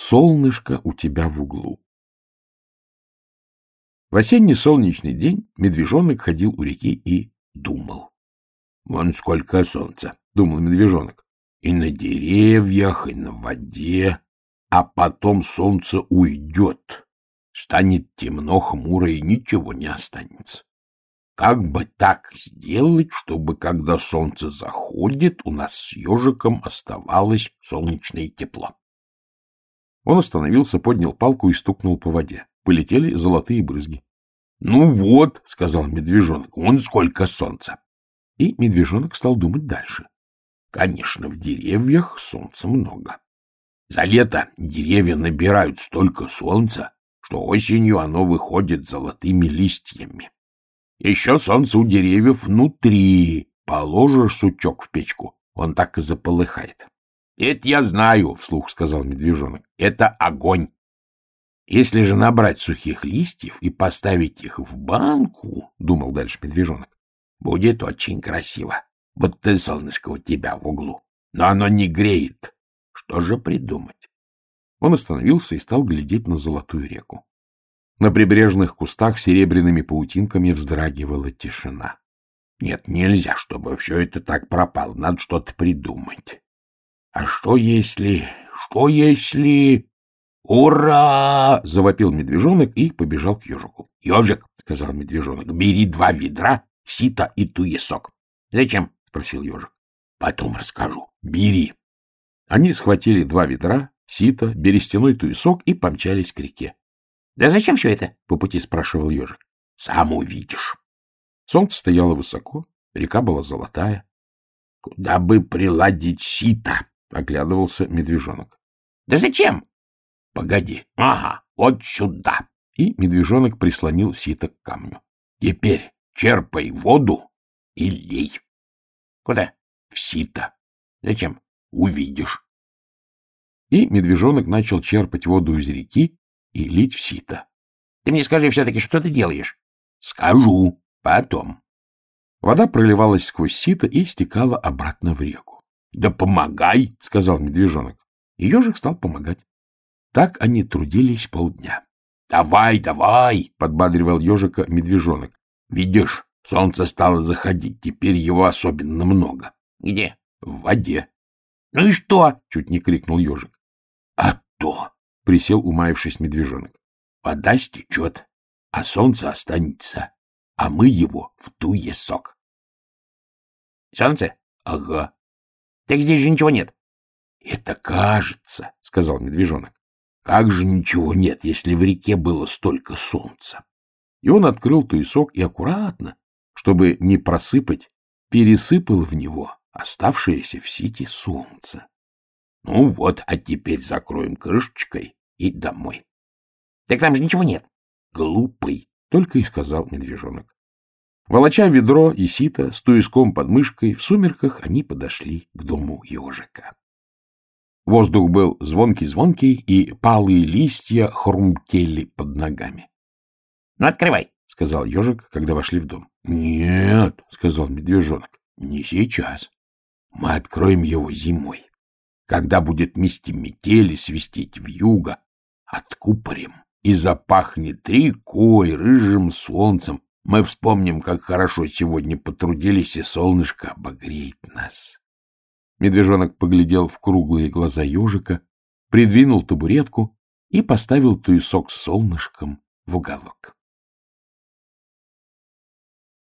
Солнышко у тебя в углу. В осенний солнечный день медвежонок ходил у реки и думал. — Вон сколько солнца, — думал медвежонок, — и на деревьях, и на воде, а потом солнце уйдет, станет темно, хмуро, и ничего не останется. Как бы так сделать, чтобы, когда солнце заходит, у нас с ежиком оставалось солнечное тепло? Он остановился, поднял палку и стукнул по воде. Полетели золотые брызги. — Ну вот, — сказал медвежонок, — вон сколько солнца. И медвежонок стал думать дальше. Конечно, в деревьях солнца много. За лето деревья набирают столько солнца, что осенью оно выходит золотыми листьями. Еще солнце у деревьев внутри. Положишь сучок в печку, он так и заполыхает. — Это я знаю, — вслух сказал медвежонок. — Это огонь. Если же набрать сухих листьев и поставить их в банку, — думал дальше медвежонок, — будет очень красиво, будто солнышко у тебя в углу. Но оно не греет. Что же придумать? Он остановился и стал глядеть на золотую реку. На прибрежных кустах серебряными паутинками вздрагивала тишина. Нет, нельзя, чтобы все это так пропало. Надо что-то придумать. А что если... Что если... «Ура!» — завопил медвежонок и побежал к ежику. «Ежик», — сказал медвежонок, — «бери два ведра, сито и туесок». «Зачем?» — спросил ежик. «Потом расскажу. Бери». Они схватили два ведра, сито, берестяной туесок и помчались к реке. — Да зачем все это? — по пути спрашивал ежик. — Сам увидишь. Солнце стояло высоко, река была золотая. — Куда бы приладить сито? — оглядывался медвежонок. — Да зачем? — Погоди. Ага, вот сюда. И медвежонок прислонил сито к камню. — Теперь черпай воду и лей. — Куда? — В сито. — Зачем? — Увидишь. И медвежонок начал черпать воду из реки и лить в сито. — Ты мне скажи все-таки, что ты делаешь? — Скажу. Потом. Вода проливалась сквозь сито и стекала обратно в реку. — Да помогай, — сказал медвежонок. И ежик стал помогать. Так они трудились полдня. — Давай, давай, — подбадривал ежика медвежонок. — Видишь, солнце стало заходить, теперь его особенно много. — Где? — В воде. — Ну и что? — чуть не крикнул ежик. — А то, — присел, умаившись медвежонок. — Вода стечет, а солнце останется, а мы его в туесок. — Солнце? — Ага. Так здесь же ничего нет. — Это кажется, — сказал медвежонок. — Как же ничего нет, если в реке было столько солнца? И он открыл туесок и аккуратно, чтобы не просыпать, пересыпал в него оставшееся в сити солнце. Ну вот, а теперь закроем крышечкой и домой. — Так там же ничего нет. — Глупый, — только и сказал медвежонок. Волоча ведро и сито с туиском под мышкой, в сумерках они подошли к дому ежика. Воздух был звонкий-звонкий, и палые листья хрумтели под ногами. — Ну, открывай, — сказал ежик, когда вошли в дом. — Нет, — сказал медвежонок, — не сейчас. Мы откроем его зимой. Когда будет вместе метели свистеть в юго, откупорим, и запахнет рекой, рыжим солнцем, мы вспомним, как хорошо сегодня потрудились, и солнышко обогреет нас. Медвежонок поглядел в круглые глаза ежика, придвинул табуретку и поставил туесок с солнышком в уголок.